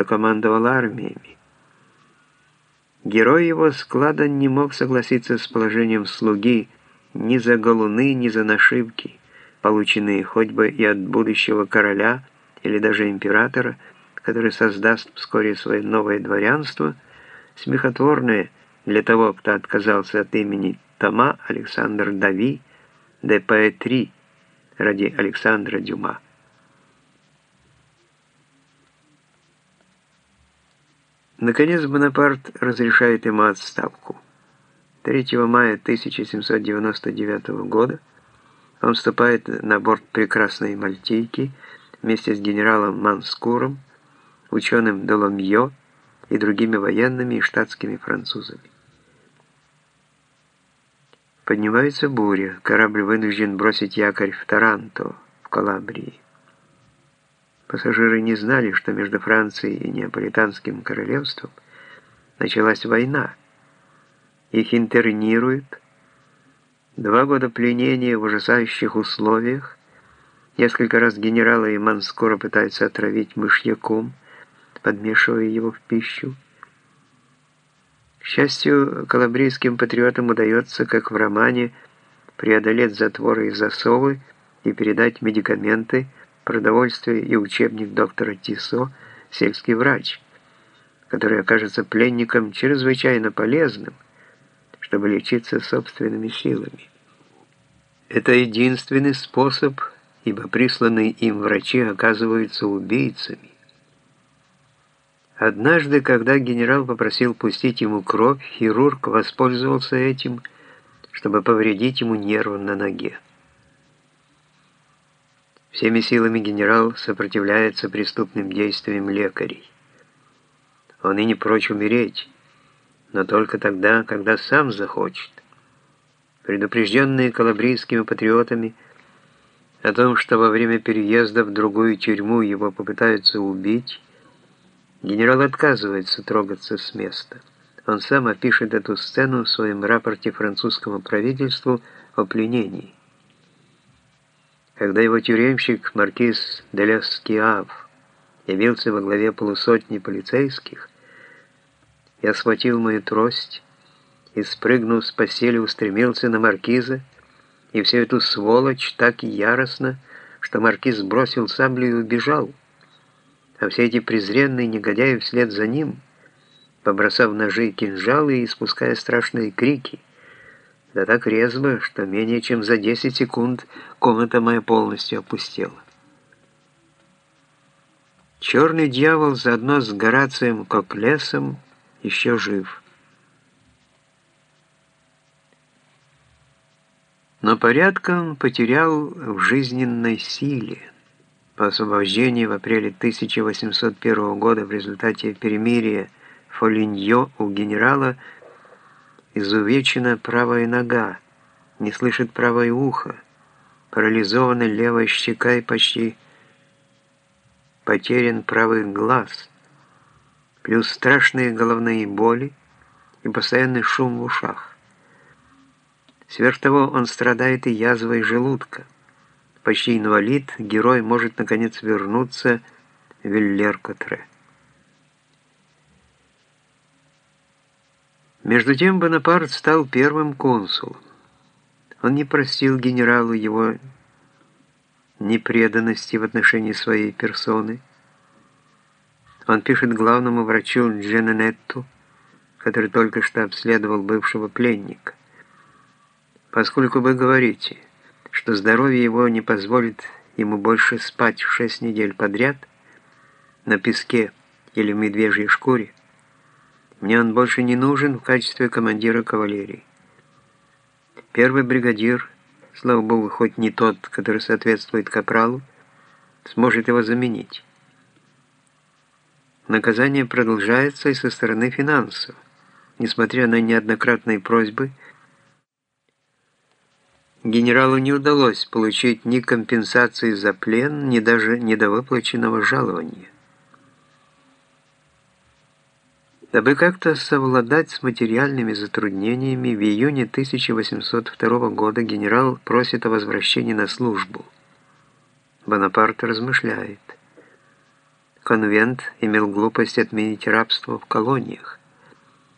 что командовал армиями. Герой его склада не мог согласиться с положением слуги ни за голуны, ни за нашивки, полученные хоть бы и от будущего короля или даже императора, который создаст вскоре свое новое дворянство, смехотворное для того, кто отказался от имени Тома Александр Дави де Паэтри ради Александра Дюма. Наконец Бонапарт разрешает ему отставку. 3 мая 1799 года он вступает на борт прекрасной Мальтийки вместе с генералом Манскуром, ученым Доломьё и другими военными и штатскими французами. Поднимается буря, корабль вынужден бросить якорь в Таранто, в Калабрии. Пассажиры не знали, что между Францией и Неаполитанским королевством началась война. Их интернируют. Два года пленения в ужасающих условиях. Несколько раз генералы и Манскоро пытаются отравить мышьяком, подмешивая его в пищу. К счастью, калабрийским патриотам удается, как в романе, преодолеть затворы и засовы и передать медикаменты, продовольствие и учебник доктора Тисо «Сельский врач», который окажется пленником чрезвычайно полезным, чтобы лечиться собственными силами. Это единственный способ, ибо присланные им врачи оказываются убийцами. Однажды, когда генерал попросил пустить ему кровь, хирург воспользовался этим, чтобы повредить ему нерв на ноге. Всеми силами генерал сопротивляется преступным действиям лекарей. Он и не прочь умереть, но только тогда, когда сам захочет. Предупрежденные калабрийскими патриотами о том, что во время переезда в другую тюрьму его попытаются убить, генерал отказывается трогаться с места. Он сам опишет эту сцену в своем рапорте французскому правительству о пленении когда его тюремщик маркиз Деляскиав явился во главе полусотни полицейских, я схватил мою трость и, спрыгнув с постели, устремился на маркиза, и всю эту сволочь так яростно, что маркиз бросил саблю и убежал, а все эти презренные негодяи вслед за ним, побросав ножи и кинжалы и испуская страшные крики — да так резво, что менее чем за 10 секунд комната моя полностью опустела. Черный дьявол заодно с Горацием Коклесом еще жив. Но порядком потерял в жизненной силе. По освобождении в апреле 1801 года в результате перемирия Фолиньо у генерала – изувечена правая нога, не слышит правое ухо, парализована левая щека и почти потерян правый глаз, плюс страшные головные боли и постоянный шум в ушах. Сверх того, он страдает и язвой желудка. Почти инвалид, герой может наконец вернуться в Виллер-Котре. Между тем Бонапарт стал первым консулом. Он не простил генералу его непреданности в отношении своей персоны. Он пишет главному врачу Дженнетту, который только что обследовал бывшего пленника. Поскольку вы говорите, что здоровье его не позволит ему больше спать шесть недель подряд на песке или в медвежьей шкуре, мне он больше не нужен в качестве командира кавалерии. Первый бригадир, слава богу, хоть не тот, который соответствует капралу, сможет его заменить. Наказание продолжается и со стороны финансов. Несмотря на неоднократные просьбы, генералу не удалось получить ни компенсации за плен, ни даже недовыплаченного жалования. Дабы как-то совладать с материальными затруднениями, в июне 1802 года генерал просит о возвращении на службу. Бонапарт размышляет. конвент имел глупость отменить рабство в колониях.